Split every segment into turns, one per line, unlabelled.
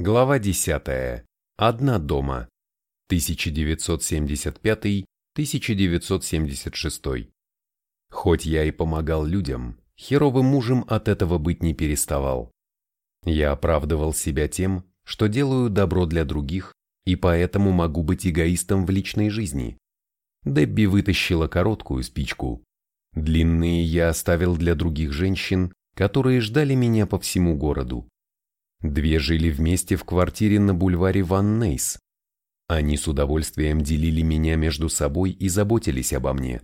Глава 10. Одна дома. 1975-1976. Хоть я и помогал людям, херовым мужем от этого быть не переставал. Я оправдывал себя тем, что делаю добро для других, и поэтому могу быть эгоистом в личной жизни. Дебби вытащила короткую спичку. Длинные я оставил для других женщин, которые ждали меня по всему городу. Две жили вместе в квартире на бульваре Ван Нейс. Они с удовольствием делили меня между собой и заботились обо мне.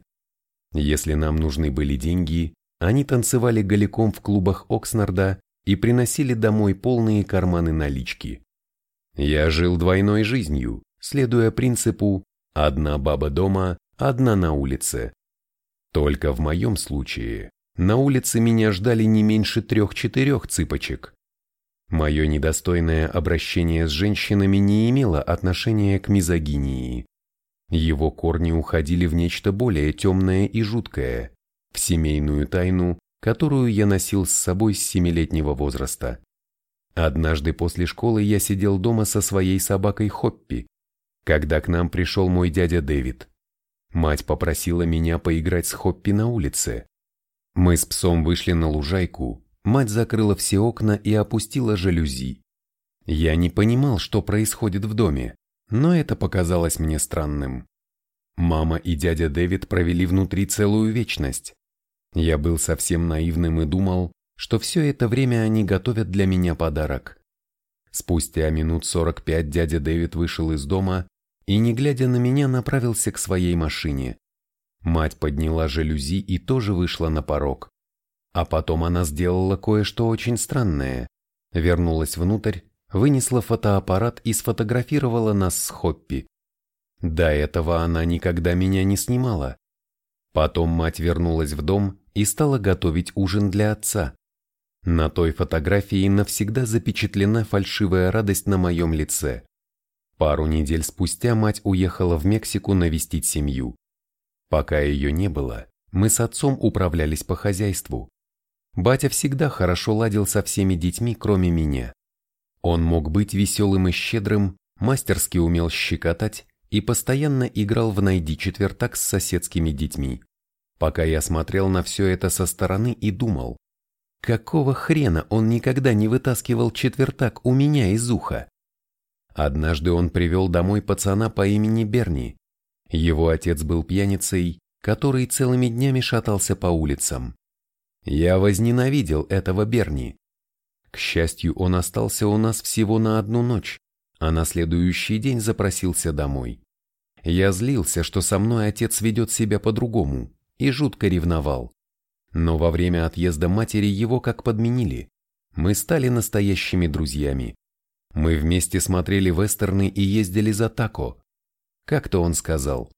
Если нам нужны были деньги, они танцевали голиком в клубах Окснарда и приносили домой полные карманы налички. Я жил двойной жизнью, следуя принципу «одна баба дома, одна на улице». Только в моем случае на улице меня ждали не меньше трех-четырех цыпочек. Мое недостойное обращение с женщинами не имело отношения к мизогинии. Его корни уходили в нечто более темное и жуткое, в семейную тайну, которую я носил с собой с семилетнего возраста. Однажды после школы я сидел дома со своей собакой Хоппи, когда к нам пришел мой дядя Дэвид. Мать попросила меня поиграть с Хоппи на улице. Мы с псом вышли на лужайку, Мать закрыла все окна и опустила жалюзи. Я не понимал, что происходит в доме, но это показалось мне странным. Мама и дядя Дэвид провели внутри целую вечность. Я был совсем наивным и думал, что все это время они готовят для меня подарок. Спустя минут сорок пять дядя Дэвид вышел из дома и, не глядя на меня, направился к своей машине. Мать подняла жалюзи и тоже вышла на порог. А потом она сделала кое-что очень странное. Вернулась внутрь, вынесла фотоаппарат и сфотографировала нас с Хоппи. До этого она никогда меня не снимала. Потом мать вернулась в дом и стала готовить ужин для отца. На той фотографии навсегда запечатлена фальшивая радость на моем лице. Пару недель спустя мать уехала в Мексику навестить семью. Пока ее не было, мы с отцом управлялись по хозяйству. Батя всегда хорошо ладил со всеми детьми, кроме меня. Он мог быть веселым и щедрым, мастерски умел щекотать и постоянно играл в «Найди четвертак» с соседскими детьми. Пока я смотрел на все это со стороны и думал, какого хрена он никогда не вытаскивал четвертак у меня из уха? Однажды он привел домой пацана по имени Берни. Его отец был пьяницей, который целыми днями шатался по улицам. Я возненавидел этого Берни. К счастью, он остался у нас всего на одну ночь, а на следующий день запросился домой. Я злился, что со мной отец ведет себя по-другому, и жутко ревновал. Но во время отъезда матери его как подменили. Мы стали настоящими друзьями. Мы вместе смотрели вестерны и ездили за тако. Как-то он сказал,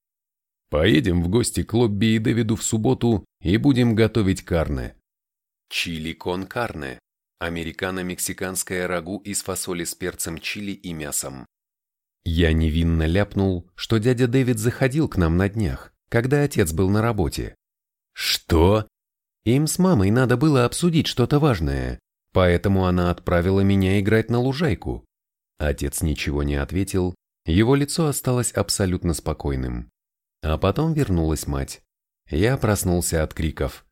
«Поедем в гости к Лобби и Дэвиду в субботу и будем готовить карне. Чили кон карне – американо-мексиканское рагу из фасоли с перцем чили и мясом. Я невинно ляпнул, что дядя Дэвид заходил к нам на днях, когда отец был на работе. Что? Им с мамой надо было обсудить что-то важное, поэтому она отправила меня играть на лужайку. Отец ничего не ответил, его лицо осталось абсолютно спокойным. А потом вернулась мать. Я проснулся от криков.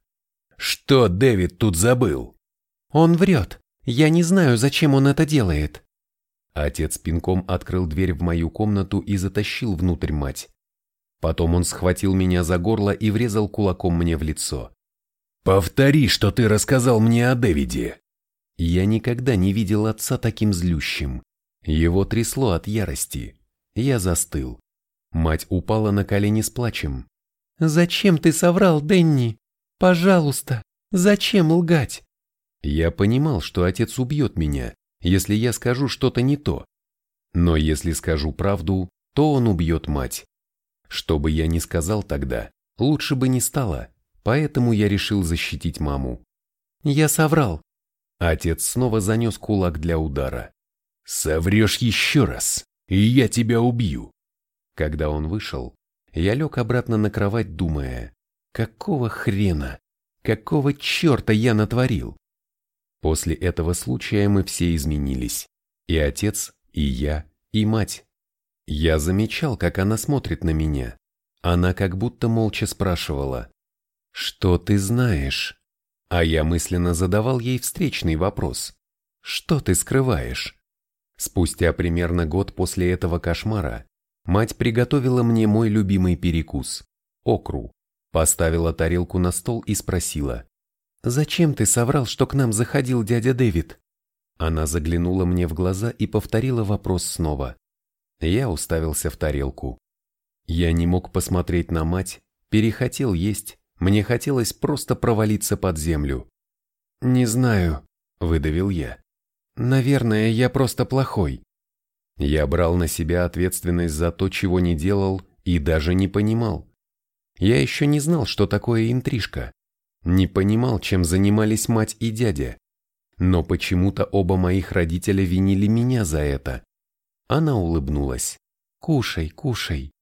Что Дэвид тут забыл? Он врет. Я не знаю, зачем он это делает. Отец пинком открыл дверь в мою комнату и затащил внутрь мать. Потом он схватил меня за горло и врезал кулаком мне в лицо. «Повтори, что ты рассказал мне о Дэвиде!» Я никогда не видел отца таким злющим. Его трясло от ярости. Я застыл. Мать упала на колени с плачем. «Зачем ты соврал, Денни?» Пожалуйста, зачем лгать? Я понимал, что отец убьет меня, если я скажу что-то не то. Но если скажу правду, то он убьет мать. Что бы я ни сказал тогда, лучше бы не стало, поэтому я решил защитить маму. Я соврал. Отец снова занес кулак для удара. «Соврешь еще раз, и я тебя убью!» Когда он вышел, я лег обратно на кровать, думая, Какого хрена? Какого черта я натворил? После этого случая мы все изменились. И отец, и я, и мать. Я замечал, как она смотрит на меня. Она как будто молча спрашивала, «Что ты знаешь?» А я мысленно задавал ей встречный вопрос. «Что ты скрываешь?» Спустя примерно год после этого кошмара мать приготовила мне мой любимый перекус – окру, поставила тарелку на стол и спросила, «Зачем ты соврал, что к нам заходил дядя Дэвид?» Она заглянула мне в глаза и повторила вопрос снова. Я уставился в тарелку. Я не мог посмотреть на мать, перехотел есть, мне хотелось просто провалиться под землю. «Не знаю», — выдавил я. «Наверное, я просто плохой». Я брал на себя ответственность за то, чего не делал и даже не понимал. Я еще не знал, что такое интрижка. Не понимал, чем занимались мать и дядя. Но почему-то оба моих родителя винили меня за это. Она улыбнулась. «Кушай, кушай».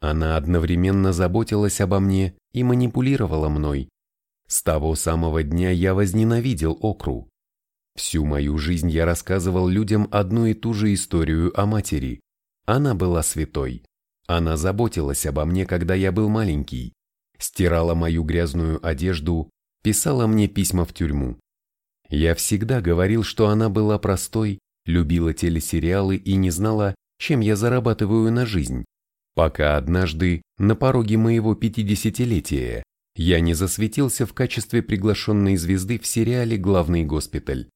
Она одновременно заботилась обо мне и манипулировала мной. С того самого дня я возненавидел Окру. Всю мою жизнь я рассказывал людям одну и ту же историю о матери. Она была святой. Она заботилась обо мне, когда я был маленький. Стирала мою грязную одежду, писала мне письма в тюрьму. Я всегда говорил, что она была простой, любила телесериалы и не знала, чем я зарабатываю на жизнь. Пока однажды, на пороге моего пятидесятилетия, я не засветился в качестве приглашенной звезды в сериале «Главный госпиталь».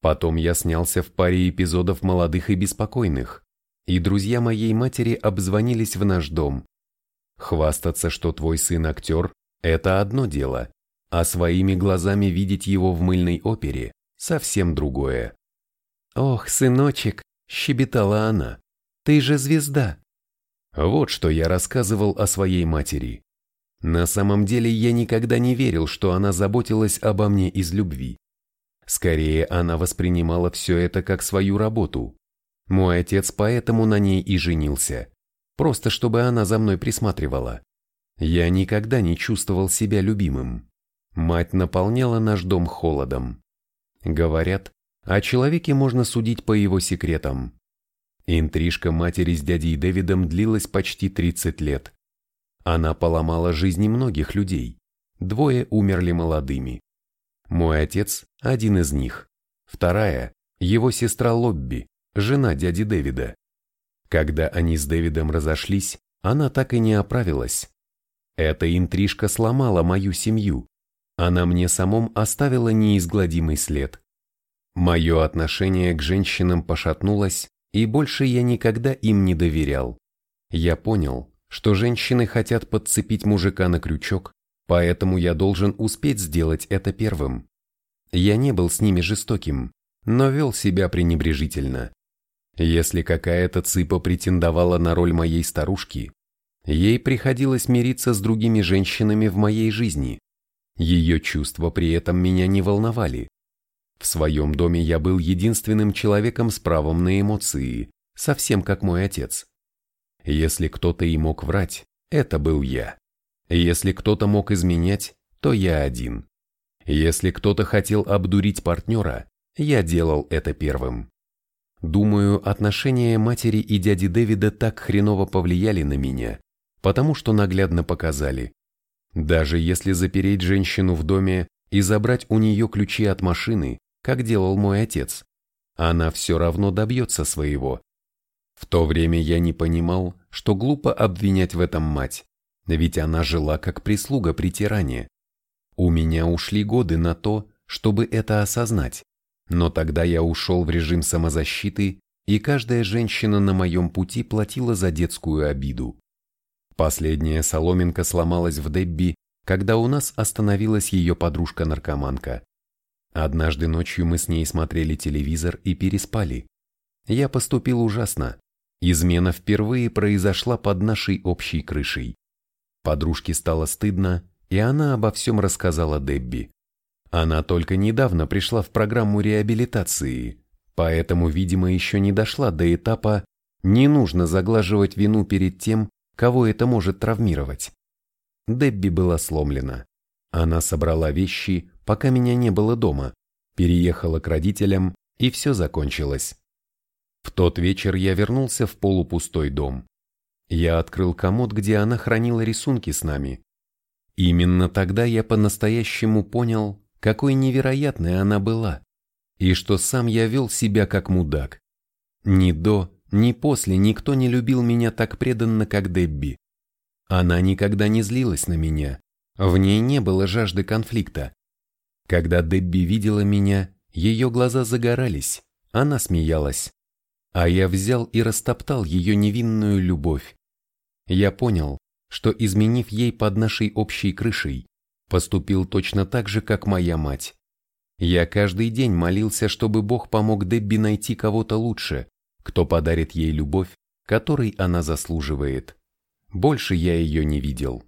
Потом я снялся в паре эпизодов «Молодых и беспокойных», и друзья моей матери обзвонились в наш дом. Хвастаться, что твой сын актер – это одно дело, а своими глазами видеть его в мыльной опере – совсем другое. «Ох, сыночек!» – щебетала она. «Ты же звезда!» Вот что я рассказывал о своей матери. На самом деле я никогда не верил, что она заботилась обо мне из любви. Скорее, она воспринимала все это как свою работу. Мой отец поэтому на ней и женился. Просто чтобы она за мной присматривала. Я никогда не чувствовал себя любимым. Мать наполняла наш дом холодом. Говорят, о человеке можно судить по его секретам. Интрижка матери с дядей Дэвидом длилась почти 30 лет. Она поломала жизни многих людей. Двое умерли молодыми. Мой отец – один из них. Вторая – его сестра Лобби, жена дяди Дэвида. Когда они с Дэвидом разошлись, она так и не оправилась. Эта интрижка сломала мою семью. Она мне самом оставила неизгладимый след. Мое отношение к женщинам пошатнулось, и больше я никогда им не доверял. Я понял, что женщины хотят подцепить мужика на крючок, поэтому я должен успеть сделать это первым. Я не был с ними жестоким, но вел себя пренебрежительно. Если какая-то цыпа претендовала на роль моей старушки, ей приходилось мириться с другими женщинами в моей жизни. Ее чувства при этом меня не волновали. В своем доме я был единственным человеком с правом на эмоции, совсем как мой отец. Если кто-то и мог врать, это был я. Если кто-то мог изменять, то я один. Если кто-то хотел обдурить партнера, я делал это первым. Думаю, отношения матери и дяди Дэвида так хреново повлияли на меня, потому что наглядно показали. Даже если запереть женщину в доме и забрать у нее ключи от машины, как делал мой отец, она все равно добьется своего. В то время я не понимал, что глупо обвинять в этом мать, ведь она жила как прислуга при тиране. У меня ушли годы на то, чтобы это осознать, но тогда я ушел в режим самозащиты, и каждая женщина на моем пути платила за детскую обиду. Последняя соломинка сломалась в Дебби, когда у нас остановилась ее подружка-наркоманка. Однажды ночью мы с ней смотрели телевизор и переспали. Я поступил ужасно. Измена впервые произошла под нашей общей крышей. Подружке стало стыдно, и она обо всем рассказала Дебби. Она только недавно пришла в программу реабилитации, поэтому, видимо, еще не дошла до этапа «не нужно заглаживать вину перед тем, кого это может травмировать». Дебби была сломлена. Она собрала вещи, пока меня не было дома, переехала к родителям, и все закончилось. тот вечер я вернулся в полупустой дом. Я открыл комод, где она хранила рисунки с нами. Именно тогда я по-настоящему понял, какой невероятной она была, и что сам я вел себя как мудак. Ни до, ни после никто не любил меня так преданно, как Дебби. Она никогда не злилась на меня, в ней не было жажды конфликта. Когда Дебби видела меня, ее глаза загорались, она смеялась. А я взял и растоптал ее невинную любовь. Я понял, что изменив ей под нашей общей крышей, поступил точно так же, как моя мать. Я каждый день молился, чтобы Бог помог Дебби найти кого-то лучше, кто подарит ей любовь, которой она заслуживает. Больше я ее не видел.